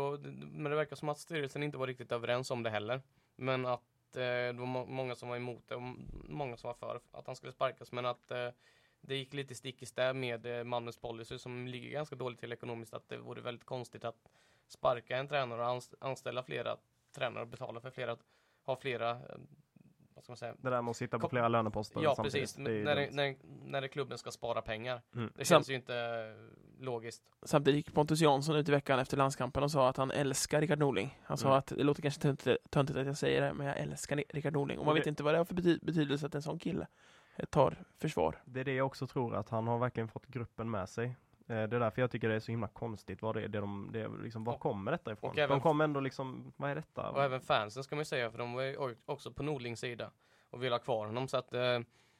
men det verkar som att styrelsen inte var riktigt överens om det heller. Men att eh, det var många som var emot det och många som var för att han skulle sparkas. Men att eh, det gick lite stick i stäv med eh, Malmös policy som ligger ganska dåligt till ekonomiskt. Att det vore väldigt konstigt att sparka en tränare och anställa flera tränare och betala för flera, ha flera, eh, vad ska man säga? Det där med att sitta på Kom- flera löneposter Ja, precis. det När, det, när, när det klubben ska spara pengar. Mm. Det Sam- känns ju inte eh, logiskt. Samtidigt gick Pontus Jansson ut i veckan efter landskampen och sa att han älskar Rickard Norling. Han sa Mm. att det låter kanske töntigt, töntigt att jag säger det, men jag älskar Rickard Norling. Och man Och vet inte vad det har för bety- betydelse att en sån kille tar försvar. Det är det jag också tror, att han har verkligen fått gruppen med sig. Eh, Det är därför jag tycker det är så himla konstigt. Vad det är, det de, det är liksom, var Och- kommer detta ifrån? och även- de kommer ändå liksom, vad är detta? Och även fansen ska man ju säga, för de var ju också på Norlings sida och vill ha kvar honom. Så att eh,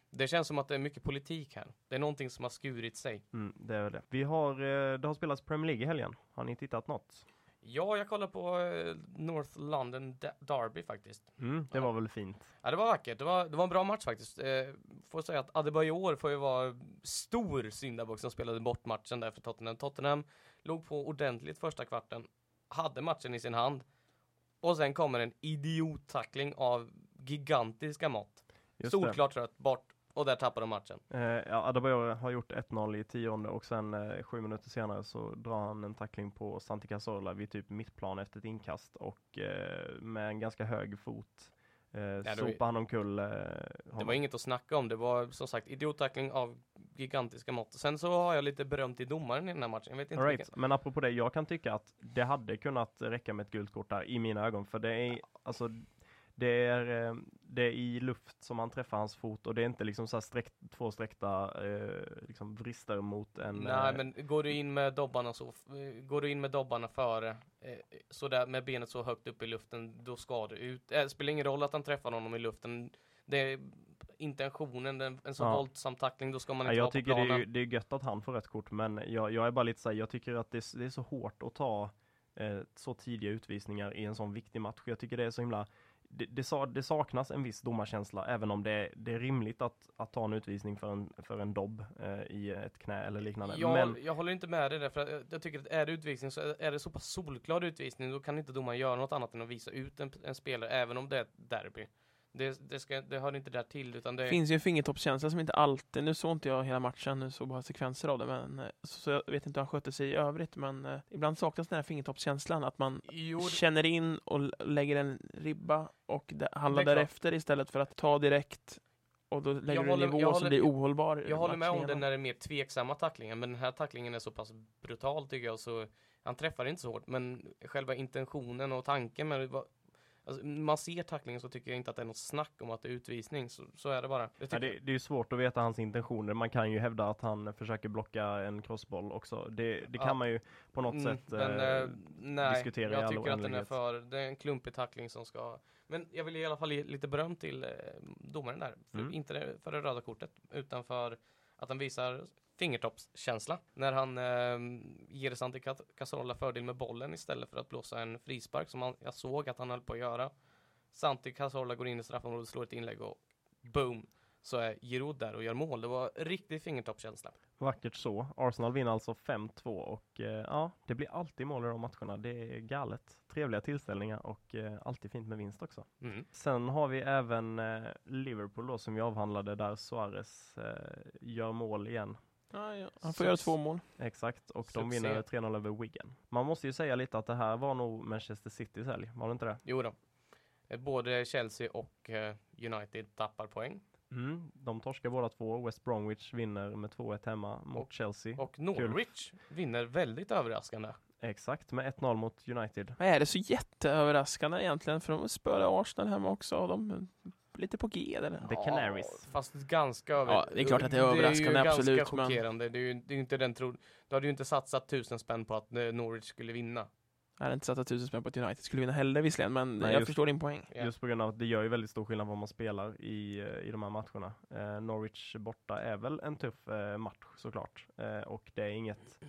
det känns som att det är mycket politik här. Det är någonting som har skurit sig. Mm, det är det. Vi har, eh, det har spelats Premier League i helgen. Har ni tittat något? Ja, jag kollar på eh, North London De- Derby faktiskt. Mm, det var väl fint. Ja, det var vackert. Det var, det var en bra match faktiskt. Eh, får säga att Adebayor får ju vara stor syndabock som spelade bort matchen där för Tottenham. Tottenham låg på ordentligt första kvarten, hade matchen i sin hand och sen kommer en idiottackling av gigantiska mått. Solklart rött, bort och där tappar de matchen. Eh, ja, Adebayor har gjort 1-0 i tionde och sen eh, sju minuter senare så drar han en tackling på Santi Cazorla vid typ mittplan efter ett inkast och eh, med en ganska hög fot eh, ju- sopar han omkull eh, Det var inget att snacka om. Det var som sagt idiottackling av gigantiska mått. Sen så har jag lite beröm till domaren i den här matchen. Jag vet inte right. Men apropå det, jag kan tycka att det hade kunnat räcka med ett gult kort där i mina ögon. För det är, alltså, det är, eh, det är i luft som han träffar hans fot och det är inte liksom så sträck, två sträckta eh, liksom vrister mot en... Nej, eh, men går du in med dobbarna så, eh, går du in med dobbarna före, eh, så där med benet så högt upp i luften, då ska du ut. Eh, spelar ingen roll att han träffar honom i luften. Det är intentionen, en så Ja. våldsam tackling, då ska man Ja, inte jag vara på tycker det är, det är gött att han får rätt kort, men jag, jag är bara lite så här, jag tycker att det, är- det är så hårt att ta så tidiga utvisningar i en sån viktig match. Jag tycker det är så himla det, det, det saknas en viss domarkänsla, även om det, är- det är rimligt att, att ta en utvisning för en, för en dobb eh, i ett knä eller liknande. Jag, men, jag håller inte med dig där, för jag- jag tycker att är det utvisning så är det så pass solklar utvisning, då kan inte domaren göra något annat än att visa ut en, en spelare, även om det är ett derby. Det, det, ska, det hör inte där till utan det finns ju en fingertoppskänsla som inte alltid, nu såg inte jag hela matchen, nu såg bara sekvenser av det, men eh, så, så jag vet inte hur han skötte sig i övrigt, men eh, ibland saknas den här fingertoppskänslan, att man Jo, känner in och lägger en ribba och handlar därefter istället för att ta direkt och då lägger du en håller- nivå jag som håller- blir ohållbar. Jag håller med om det när det är mer tveksamma tacklingar, men den här tacklingen är så pass brutal tycker jag, så han träffar inte så hårt, men själva intentionen och tanken med det var, alltså, man ser tacklingen så tycker jag inte att det är något snack om att det är utvisning, så, så är det bara. Det Ja, det, det är ju svårt att veta hans intentioner. Man kan ju hävda att han försöker blocka en crossboll också. Det, det kan Ja. man ju på något Mm, sätt men, eh, eh, nej, diskutera i jag all tycker att den är för, det är en klumpig tackling som ska, men jag vill i alla fall ge lite beröm till eh, domaren där, för, Mm. inte för det röda kortet, utan för att han visar fingertoppskänsla när han eh, ger Santi Cas- Cazorla fördel med bollen istället för att blåsa en frispark som han, jag såg att han höll på att göra. Santi Cazorla går in i straffområdet, slår ett inlägg och boom, så är Giroud där och gör mål. Det var riktig fingertoppskänsla. Vackert så. Arsenal vinner alltså 5-2 och eh, ja, det blir alltid mål i de matcherna. Det är galet. Trevliga tillställningar och eh, alltid fint med vinst också. Mm. Sen har vi även eh, Liverpool då som vi avhandlade där Suarez eh, gör mål igen. Ja, ja. Han får göra två mål. Exakt, och de Succé. vinner 3-0 över Wigan. Man måste ju säga lite att det här var nog Manchester Citys helg, var det inte det? Jo då. Eh, Både Chelsea och eh, United tappar poäng. Mm, de torskar båda två. West Bromwich vinner med 2-1 hemma mot Och- Chelsea. Och Norwich vinner väldigt överraskande. Exakt, med 1-0 mot United. Men är det så jätteöverraskande egentligen? För de spöade Arsenal hemma också. Och de lite på G eller? The Canaries. fast ganska över... Ja, det är klart att det är överraskande, Det är ju absolut, ganska men- chockerande. Det är ju det är inte den tro... Du hade ju inte satsat tusen spänn på att eh, Norwich skulle vinna. Jag hade inte satt att tusen spänn på att United skulle vinna heller visserligen, men Nej, jag just- förstår din poäng. Just på grund av att det gör ju väldigt stor skillnad vad man spelar i, eh, i de här matcherna. Eh, Norwich borta är väl en tuff eh, match såklart. Eh, och det är inget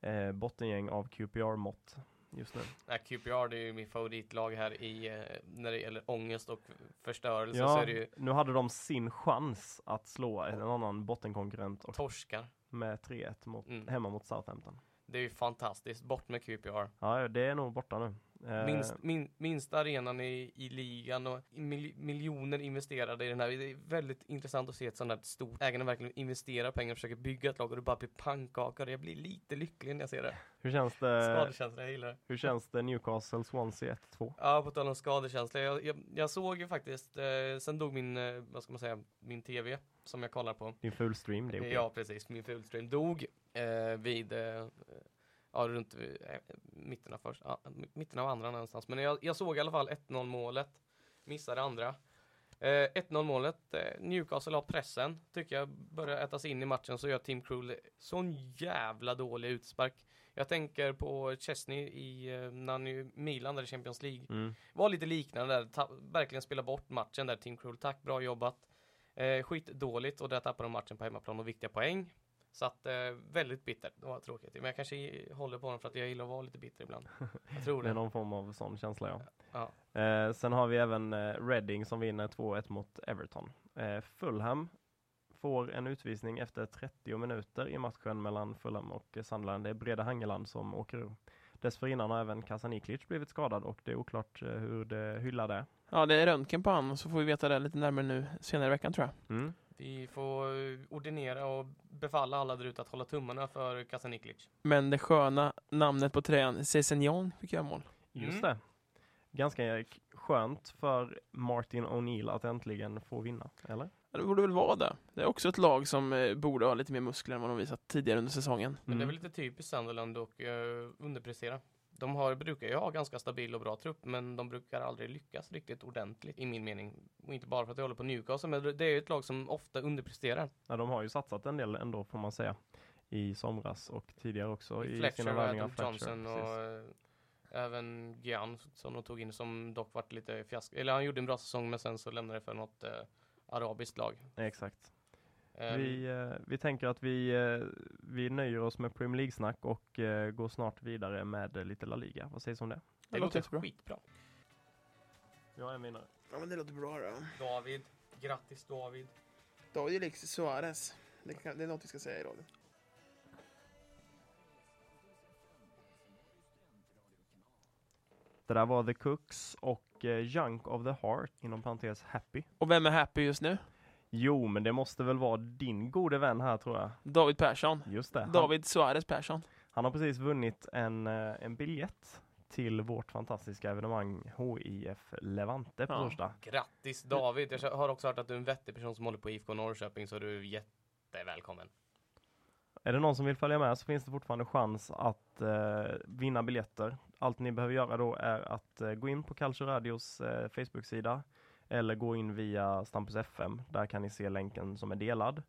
eh, bottengäng av QPR-mått just nu. Nej, QPR det är ju mitt favoritlag här i, eh, när det gäller ångest och förstörelse så Ja, är det ju nu hade de sin chans att slå en annan bottenkonkurrent och torskar. med 3-1 mot, Mm. hemma mot Southampton. Det är ju fantastiskt. Bort med QPR. Ja, det är nog borta nu. Eh, Minst, min, minsta arenan i, i ligan och mil, miljoner investerade i den här. Det är väldigt intressant att se ett sånt här stort ägande verkligen investerar pengar och försöker bygga ett lag och det bara blir pannkaka. Jag blir lite lycklig när jag ser det. hur, känns det, Skadekänsla, jag gillar det. hur känns det Newcastle Swansea 1-2? Ja, på tal om skadekänsla. Jag, jag, jag såg ju faktiskt, eh, sen dog min, eh, vad ska man säga, min TV som jag kollar på. Din full stream, det är okej. Ja, precis. Min fullstream dog eh, vid, eh, ja, runt eh, mitten av först, ja, mitten av andra någonstans. Men jag, jag såg i alla fall 1-0 målet. Missade andra. Eh, 1-0 målet. Eh, Newcastle har pressen. Tycker jag börjar äta sig in i matchen så gör Tim Krul sån jävla dålig utspark. Jag tänker på Chesney i eh, när han i Milan där i Champions League. Mm. Var lite liknande där, ta, verkligen spela bort matchen där, Tim Krul. Tack, bra jobbat. Eh, skitdåligt och där tappar de matchen på hemmaplan och viktiga poäng. Så att, eh, väldigt bitter. Det var tråkigt. Men jag kanske håller på den för att jag gillar att vara lite bitter ibland. Jag tror Det är någon form av sån känsla ja. Ja. Eh, sen har vi även eh, Reading som vinner 2-1 mot Everton. Eh, Fulham får en utvisning efter 30 minuter i matchen mellan Fulham och Sunderland. Det är Breda Hangeland som åker ur. Dessförinnan har även Kasaniklic blivit skadad och det är oklart eh, hur det hyllar det. Ja, det är röntgen på han, så får vi veta det lite närmare nu senare i veckan tror jag. Mm. Vi får eh, ordinera och befalla alla där ute att hålla tummarna för Kasaniklic. Men det sköna namnet på tröjan, Cessignon, fick göra mål. Just Mm. det. Ganska eh, skönt för Martin O'Neill att äntligen få vinna, eller? Det borde väl vara det. Det är också ett lag som eh, borde ha lite mer muskler än vad de visat tidigare under säsongen. Men det är Mm. väl lite typiskt Sunderland och uh, underprestera. De har, brukar ju ha ganska stabil och bra trupp, men de brukar aldrig lyckas riktigt ordentligt i min mening. Och inte bara för att jag håller på Newcastle, men det är ju ett lag som ofta underpresterar. Ja, de har ju satsat en del ändå får man säga. I somras och tidigare också i Fletcher sina värvningar. Adam Johnson och eh, även Gian som de tog in som dock vart lite fiasko. Eller han gjorde en bra säsong men sen så lämnade det för något eh, arabiskt lag. Exakt. Ehm, Vi, eh, vi tänker att vi, eh, vi nöjer oss med Premier League-snack och eh, går snart vidare med lite La Liga. Vad sägs om det? det Det låter skitbra. Jag är en vinnare. Ja, men det låter bra då. David, grattis David. David Alexis Suarez. Det, kan, det är något vi ska säga i radion. Det där var The Cooks och Junk of the Heart, inom parentes Happy. Och vem är happy just nu? Jo, men det måste väl vara din gode vän här tror jag. David Persson. Just det. Han, David Suarez Persson. han har precis vunnit en, eh, en biljett till vårt fantastiska evenemang HIF Levante på Ja. torsdag. Grattis David! Jag har också hört att du är en vettig person som håller på IFK Norrköping så du är jättevälkommen. Är det någon som vill följa med så finns det fortfarande chans att eh, vinna biljetter. Allt ni behöver göra då är att eh, gå in på Calcio Radios eh, Facebook-sida eller gå in via Stampus FM. Där kan ni se länken som är delad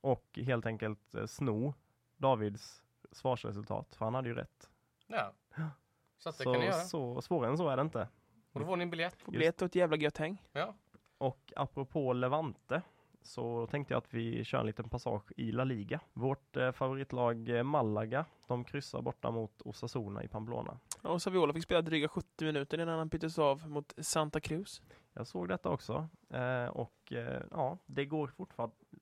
och helt enkelt eh, sno Davids svarsresultat, för han hade ju rätt. Ja. Så att det kan ni Så, göra. så svårare än så är det inte. Och då får ni en biljett. Och biljett och ett jävla gött häng. Ja. Och apropå Levante så tänkte jag att vi kör en liten passage i La Liga. Vårt eh, favoritlag eh, Malaga, de kryssar borta mot Osasuna i Pamplona. Och Saviola fick spela dryga 70 minuter innan han byttes av mot Santa Cruz. Jag såg detta också eh, och eh, ja, det går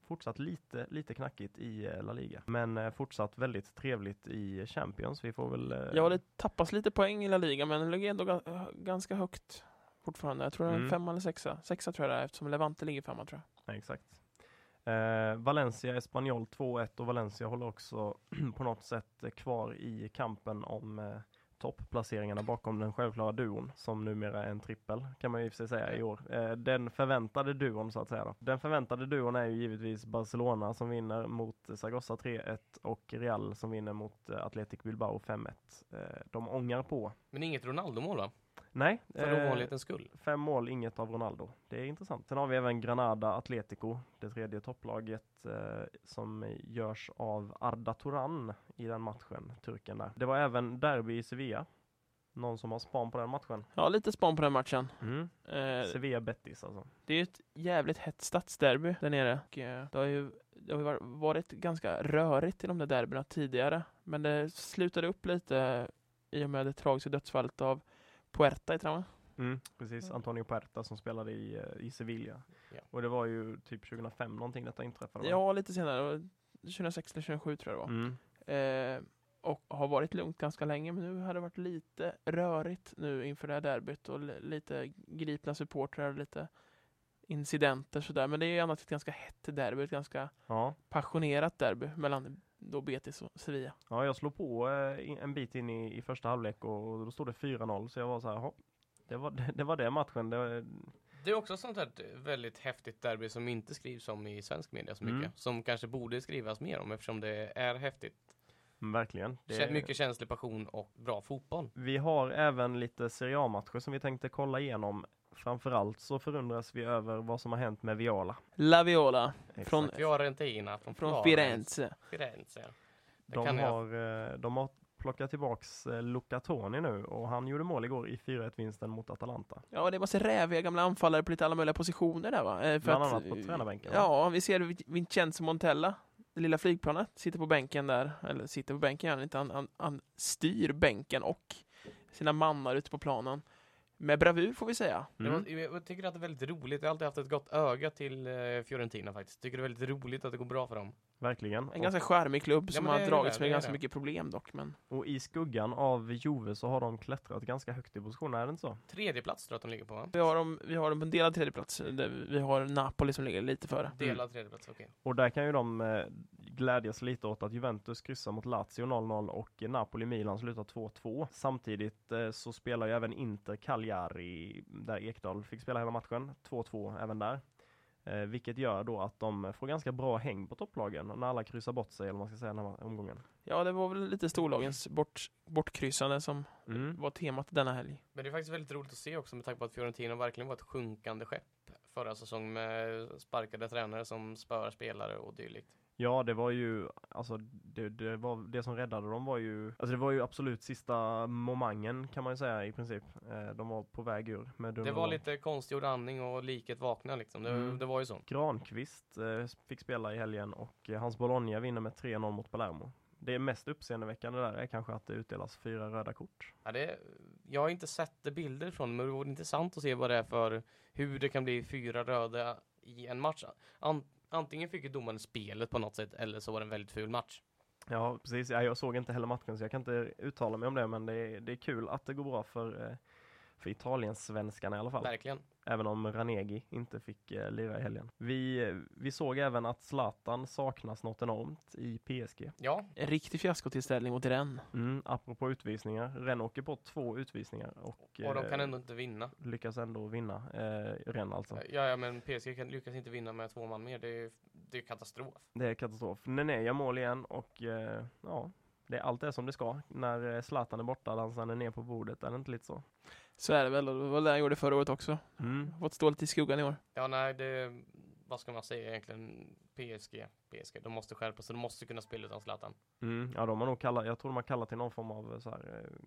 fortsatt lite, lite knackigt i eh, La Liga. Men eh, fortsatt väldigt trevligt i Champions. Vi får väl... Eh, Ja, det tappas lite poäng i La Liga, men det ligger ändå ga- ganska högt fortfarande. Jag tror det är Mm. femma eller sexa. Sexa tror jag det är, eftersom Levante ligger femma tror jag. Ja, exakt. Eh, Valencia Espanyol 2-1 och Valencia håller också på något sätt kvar i kampen om toppplaceringarna bakom den självklara duon som numera är en trippel kan man ju i och för sig säga i år. Eh, den förväntade duon så att säga. Då. Den förväntade duon är ju givetvis Barcelona som vinner mot Zaragoza 3-1 och Real som vinner mot eh, Athletic Bilbao 5-1. Eh, de ångar på. Men inget Ronaldo-mål va? Nej, För eh, ovanlighetens skull. Fem mål, inget av Ronaldo. Det är intressant. Sen har vi även Granada Atletico, det tredje topplaget eh, som görs av Arda Turan i den matchen, turken där. Det var även derby i Sevilla. Någon som har span på den matchen? Ja, lite span på den matchen. Mm. Eh, Sevilla Betis alltså. det är ju ett jävligt hett stadsderby där nere. Och, eh, det har ju, det har varit ganska rörigt i de där derbyna tidigare. Men det slutade upp lite i och med det tragiska dödsfallet av Puerta i Trama. Mm, precis, Antonio Puerta som spelade i, eh, i Sevilla. Ja. Och det var ju typ 2005 någonting detta inträffade va? Ja, lite senare. Det var 2006 eller 2007 tror jag det var. Mm. Eh, och har varit lugnt ganska länge, men nu har det varit lite rörigt nu inför det här derbyt och li- lite gripna supportrar och lite incidenter sådär. Men det är ju annars ett ganska hett derby, ett ganska Ja. passionerat derby mellan då Betis och Sevilla. ja, jag slog på eh, en bit in i, i första halvlek och då stod det 4-0 så jag var så här, "Jaha, det var det, det var det matchen. Det, Det är också sånt här väldigt häftigt derby som inte skrivs om i svensk media så mycket. Mm. Som kanske borde skrivas mer om eftersom det är häftigt. verkligen. Det, Mycket känslig passion och bra fotboll. Vi har även lite Serie A-matcher som vi tänkte kolla igenom. Framförallt så förundras vi över vad som har hänt med Viola. La Viola Exakt. Från- Fiorentina från, från. Firenze. Firenze. de, kan jag. har, eh, de har plockat tillbaks eh, Luca Toni nu och han gjorde mål igår i 4-1-vinsten mot Atalanta. Ja, det var så räviga gamla anfallare på lite alla möjliga positioner där va? Eh, för Bland att, annat på tränarbänken. va? Ja, vi ser Vin- Vincenzo Montella, det lilla flygplanet, sitter på bänken där. Eller sitter på bänken, han, inte, han, han, han styr bänken och sina mannar ute på planen. Med bravur får vi säga. Mm. jag tycker att det är väldigt roligt. Jag har alltid haft ett gott öga till eh, Fiorentina faktiskt. Tycker det är väldigt roligt att det går bra för dem. Verkligen. En ganska charmig klubb som har dragits med ganska det. mycket problem dock. Men Och, i skuggan av Juve så har de klättrat ganska högt i positionen, är det inte så? Tredje plats tror jag att de ligger på va? vi har dem, vi har dem på en delad tredjeplats. Där Vi har Napoli som ligger lite före. Delad tredje plats, okej. Och där kan ju de eh, glädjas lite åt att Juventus kryssar mot Lazio 0-0 och Napoli-Milan slutar 2-2. Samtidigt eh, så spelar ju även Inter Cagliari, där Ekdal fick spela hela matchen, 2-2 även där. Eh, vilket gör då att de får ganska bra häng på topplagen när alla kryssar bort sig, eller man ska säga, den här omgången. Ja, det var väl lite storlagens bort, bortkryssande som Mm. var temat denna helg. Men det är faktiskt väldigt roligt att se också med tanke på att Fiorentina verkligen var ett sjunkande skepp förra säsongen med sparkade tränare som spöar spelare och dylikt. Ja, det var ju, alltså det, det, var, det som räddade dem var ju, alltså det var ju absolut sista momangen kan man ju säga i princip. Eh, de var på väg ur med Det var och- lite konstgjord andning och liket vakna liksom. Det, Mm. det var ju så. Granqvist eh, fick spela i helgen och eh, hans Bologna vinner med 3-0 mot Palermo. Det mest uppseendeväckande där är kanske att det utdelas fyra röda kort. Ja, det, jag har inte sett bilder från men det vore intressant att se vad det är för hur det kan bli fyra röda i en match. An, antingen fick ju domaren spelet på något sätt eller så var det en väldigt ful match. Ja, precis. Ja, jag såg inte heller matchen så jag kan inte uttala mig om det, men det är, det är kul att det går bra för, eh, för Italien-svenskarna i alla fall. Verkligen. Även om Ranegi inte fick eh, lira i helgen. Vi, vi såg även att Zlatan saknas något enormt i PSG. Ja, En riktig fiaskotillställning mot Rennes. Mm, apropå utvisningar. Rennes åker på två utvisningar och, och de kan eh, ändå inte vinna. lyckas ändå vinna. Eh, Rennes alltså. Ja, ja men PSG kan, lyckas inte vinna med två man mer. Det är, det är katastrof. Det är katastrof. Nene gör mål igen och eh, ja, det är allt är som det ska. När eh, Zlatan är borta dansar han ner på bordet, är det inte lite så? Så är det väl, och det var det han gjorde förra året också. Mm. Fått stå lite i skuggan i år. Ja, nej, det... Vad ska man säga egentligen? PSG, PSG. De måste skärpa sig. De måste kunna spela utan Zlatan. Mm. Ja, de har nog kallat, jag tror de har kallat till någon form av eh, så här, eh,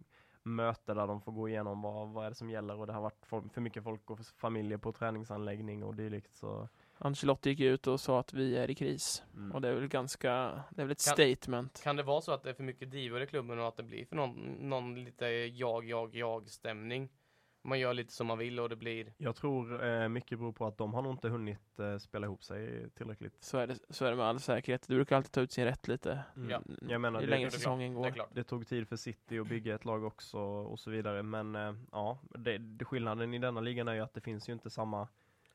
möte där de får gå igenom vad, vad är det som gäller och det har varit for, för mycket folk och familjer på träningsanläggning och dylikt så Ancelotti gick ut och sa att vi är i kris. mm. Och det är väl ganska, det är väl ett Kan- statement. Kan det vara så att det är för mycket divor i klubben och att det blir för någon, någon lite jag, jag, jag stämning? Man gör lite som man vill och det blir... Jag tror eh, mycket beror på att de har nog inte hunnit eh, spela ihop sig tillräckligt. Så är, det, så är det med all säkerhet. Du brukar alltid ta ut sin rätt lite. Mm. Ja. Jag menar, ju det- längre det säsongen Det är går. klart. Det tog tid för City att bygga ett lag också och så vidare. Men eh, ja, det, det, skillnaden i denna ligan är ju att det finns ju inte samma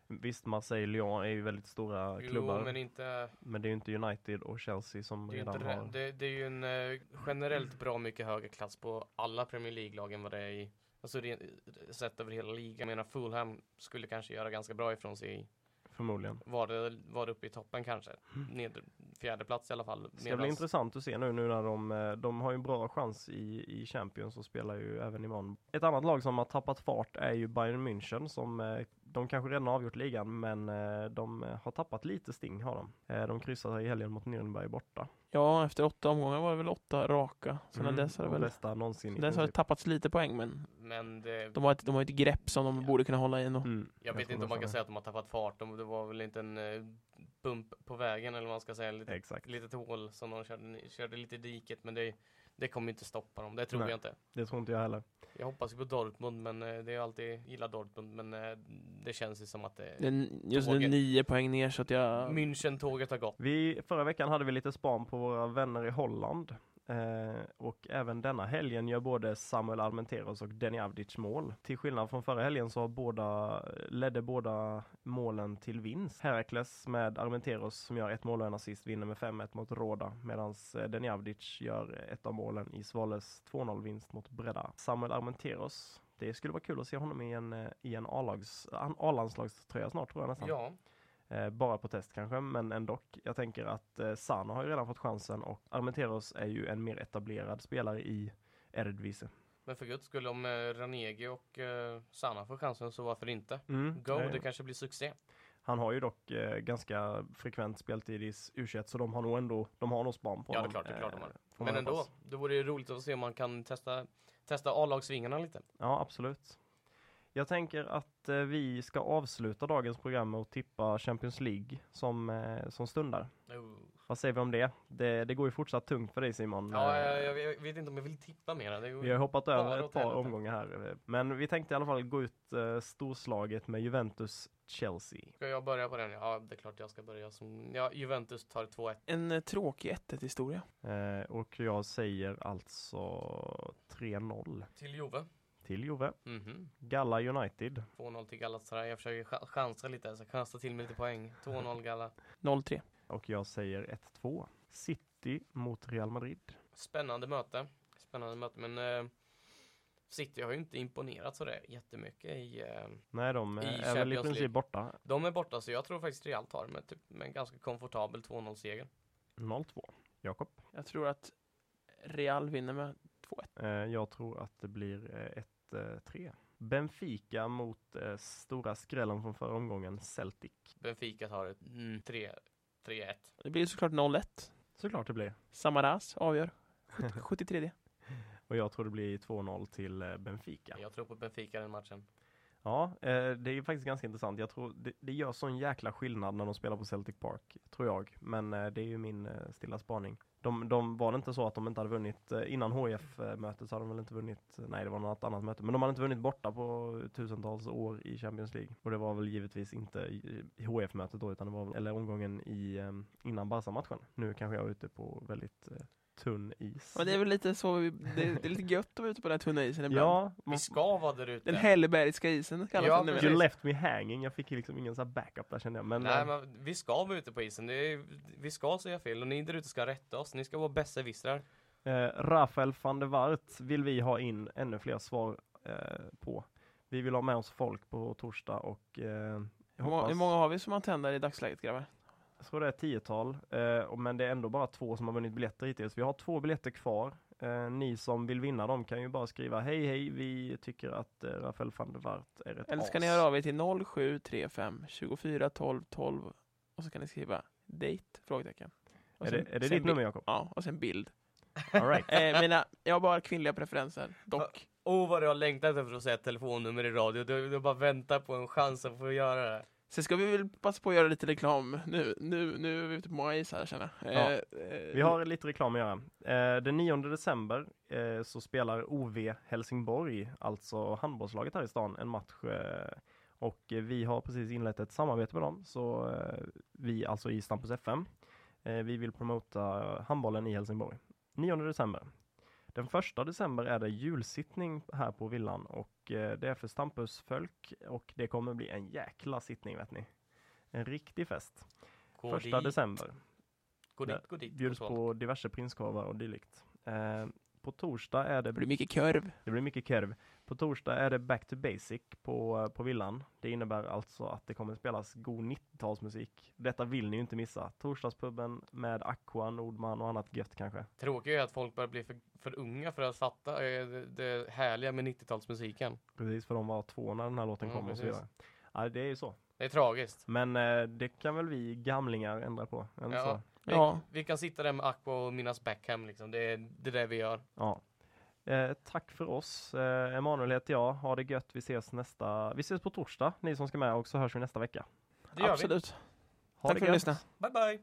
Visst, Marseille, Lyon är ju väldigt stora Jo, klubbar. men inte... Men det är ju inte United och Chelsea som Det redan inte har... det, det är ju en eh, generellt bra mycket högre klass på alla Premier League-lag än vad det är i... Alltså det, sett över hela ligan. Jag menar Fulham skulle kanske göra ganska bra ifrån sig. Förmodligen. Var, det, var det uppe i toppen kanske. Ned, fjärde plats i alla fall. Det ska bli intressant att se nu, nu när de, eh, de har ju en bra chans i, i Champions och spelar ju även imorgon. Ett annat lag som har tappat fart är ju Bayern München som eh, de kanske redan avgjort ligan men eh, de eh, har tappat lite sting har de. Eh, De kryssade i helgen mot Nürnberg borta. Ja, efter åtta omgångar var det väl åtta raka. Sen Mm, dess har det de väl bästa någonsin Dess har det tappats lite poäng, men Men det, de har ett, de har ett grepp som de borde kunna hålla i ändå. Mm, jag vet tror inte om man kan säga att de har tappat fart. De, det var väl inte en bump på vägen eller vad man ska säga. Lite, Exakt, litet hål som de körde, körde lite i diket. Men det, det kommer inte stoppa dem. Det tror Nej. jag inte. det tror inte jag heller. Jag hoppas ju på Dortmund, men eh, det är alltid gillar Dortmund, men eh, det känns ju som att det, är just nu Tåget. nio poäng ner så att jag... München-tåget har gått. Vi, förra veckan hade vi lite span på våra vänner i Holland. Eh, och även denna helgen gör både Samuel Armenteros och Deni Avdic mål. Till skillnad från förra helgen så båda, eh, ledde båda målen till vinst. Herakles med Armenteros som gör ett mål och en assist vinner med 5-1 mot Råda. Medan eh, Deni Avdic gör ett av målen i Svales 2-0 vinst mot Breda. Samuel Armenteros, det skulle vara kul att se honom i en, eh, i en A-landslagströja snart tror jag nästan. Ja, bara på test kanske, men ändå. Jag tänker att eh, Sana har ju redan fått chansen och Armenteros är ju en mer etablerad spelare i Eredivisie. men för guds skull om eh, Ranegi och eh, Sanna får chansen så varför inte? Mm, Go, eh, det kanske blir succé. Han har ju dock eh, ganska frekvent speltid i U21 så de har nog ändå, de har nog span på Ja, det är honom. klart, det är klart de har. eh, Men ändå, det vore ju roligt att se om man kan testa, testa A-lagsvingarna lite. Ja, absolut. Jag tänker att eh, vi ska avsluta dagens program med att tippa Champions League som, eh, som stundar. Oh. Vad säger vi om det? det? Det går ju fortsatt tungt för dig Simon. Ja, Eh, jag, jag, jag vet inte om jag vill tippa mer. Det Vi har hoppat över ett par helvete. omgångar här. Men vi tänkte i alla fall gå ut eh, storslaget med Juventus-Chelsea. Ska jag börja på den? Ja, det är klart jag ska börja. Som, ja, Juventus tar 2-1. En eh, tråkig 1 historia. Eh, och jag säger alltså 3-0 Till Juve. Till Juve. Mhm. Galla United. 2-0 till Galatasaray. Jag försöker ch- chansa lite, så kasta till mig lite poäng. 2-0 Galla. 0-3. Och jag säger 1-2. City mot Real Madrid. Spännande möte. Spännande möte, men eh, City har ju inte imponerat sådär jättemycket i... Eh, Nej, de I är väl i princip League. borta. de är borta, så jag tror faktiskt Real tar med, typ, med en ganska komfortabel 2-0-seger. 0-2. Jakob. Jag tror att Real vinner med 2-1. Eh, jag tror att det blir eh, 1-3. Benfica mot eh, stora skrällen från förra omgången, Celtic. Benfica tar ett mm, 3 3-1. Det blir såklart 0-1. Såklart det blir. Samaras avgör. 70 73. Och jag tror det blir 2-0 till eh, Benfica. Jag tror på Benfica den matchen. Ja, eh, det är faktiskt ganska intressant. Jag tror det, det gör sån jäkla skillnad när de spelar på Celtic Park, tror jag. Men eh, det är ju min eh, stilla spaning. De, de, var det inte så att de inte hade vunnit, eh, innan HF-mötet eh, så hade de väl inte vunnit, nej det var något annat möte, men de hade inte vunnit borta på tusentals år i Champions League. Och det var väl givetvis inte HF-mötet då, utan det var väl, eller omgången i, eh, innan Barca-matchen. Nu kanske jag är ute på väldigt tunn is. Men det är väl lite så, vi, det, det är lite gött att vara ute på den här tunna isen ibland. Ja, Vi ska vara där ute. Den Hellbergska isen kallas Ja, den you left me hanging. Jag fick liksom ingen så här backup där kände jag. Men, Nej eh, men vi ska vara ute på isen. Det är, vi ska säga fel och ni där ute ska rätta oss. Ni ska vara besserwissrar. Eh, Rafael van der Wart vill vi ha in ännu fler svar eh, på. Vi vill ha med oss folk på torsdag och eh, Hur må- hoppas, Hur många har vi som antänder i dagsläget grabbar? Jag tror det är ett tiotal, eh, men det är ändå bara två som har vunnit biljetter hittills. Vi har två biljetter kvar. Eh, ni som vill vinna dem kan ju bara skriva hej hej, vi tycker att eh, Rafael van der Wart är ett Eller ska as. ni höra av er till 0735 24 12 12 och så kan ni skriva date? Frågetecken. Och Är sen- det, är det ditt nummer Jakob? Ja, och sen bild. All right. Eh, mina, jag har bara kvinnliga preferenser, dock. Åh vad du har längtat efter att säga ett telefonnummer i radio. Du, du bara väntar på en chans att få göra det. Sen ska vi väl passa på att göra lite reklam. Nu, nu, nu är vi ute på många is här känner jag. Ja. Eh, eh, Vi har lite reklam att göra. Eh, den 9 december eh, så spelar OV Helsingborg, alltså handbollslaget här i stan, en match. Eh, och vi har precis inlett ett samarbete med dem, så eh, vi alltså i Stampus FM. Vi vill promota handbollen i Helsingborg. 9 december. Den första december är det julsittning här på villan och eh, det är för Stampus folk och det kommer bli en jäkla sittning vet ni. En riktig fest. Gå Första dit, december gå dit, gå dit. bjuds på diverse prinskorvar och dylikt. Eh, på torsdag är det, Det blir mycket kurv. det blir mycket kerv. På torsdag är det back to basic på, på villan. Det innebär alltså att det kommer spelas god 90-talsmusik. Detta vill ni ju inte missa. Torsdagspubben med Aqua, Nordman och annat gött kanske. Tråkigt är att folk börjar bli för, för unga för att fatta eh, det, det härliga med 90-talsmusiken. Precis för de var två när den här låten Ja, kom och så vidare. Ja, det är ju så. Det är tragiskt. Men eh, det kan väl vi gamlingar ändra på. Eller Ja. så. Vi, Ja. vi kan sitta där med Aqua och minnas Beckham liksom. Det är det, är det vi gör. Ja. Eh, tack för oss. Eh, Emanuel heter jag. Ha det gött. Vi ses nästa... Vi ses på torsdag, ni som ska med och så hörs vi nästa vecka. Det gör Absolut. Ha Tack det för att du lyssnade. vi. Bye bye!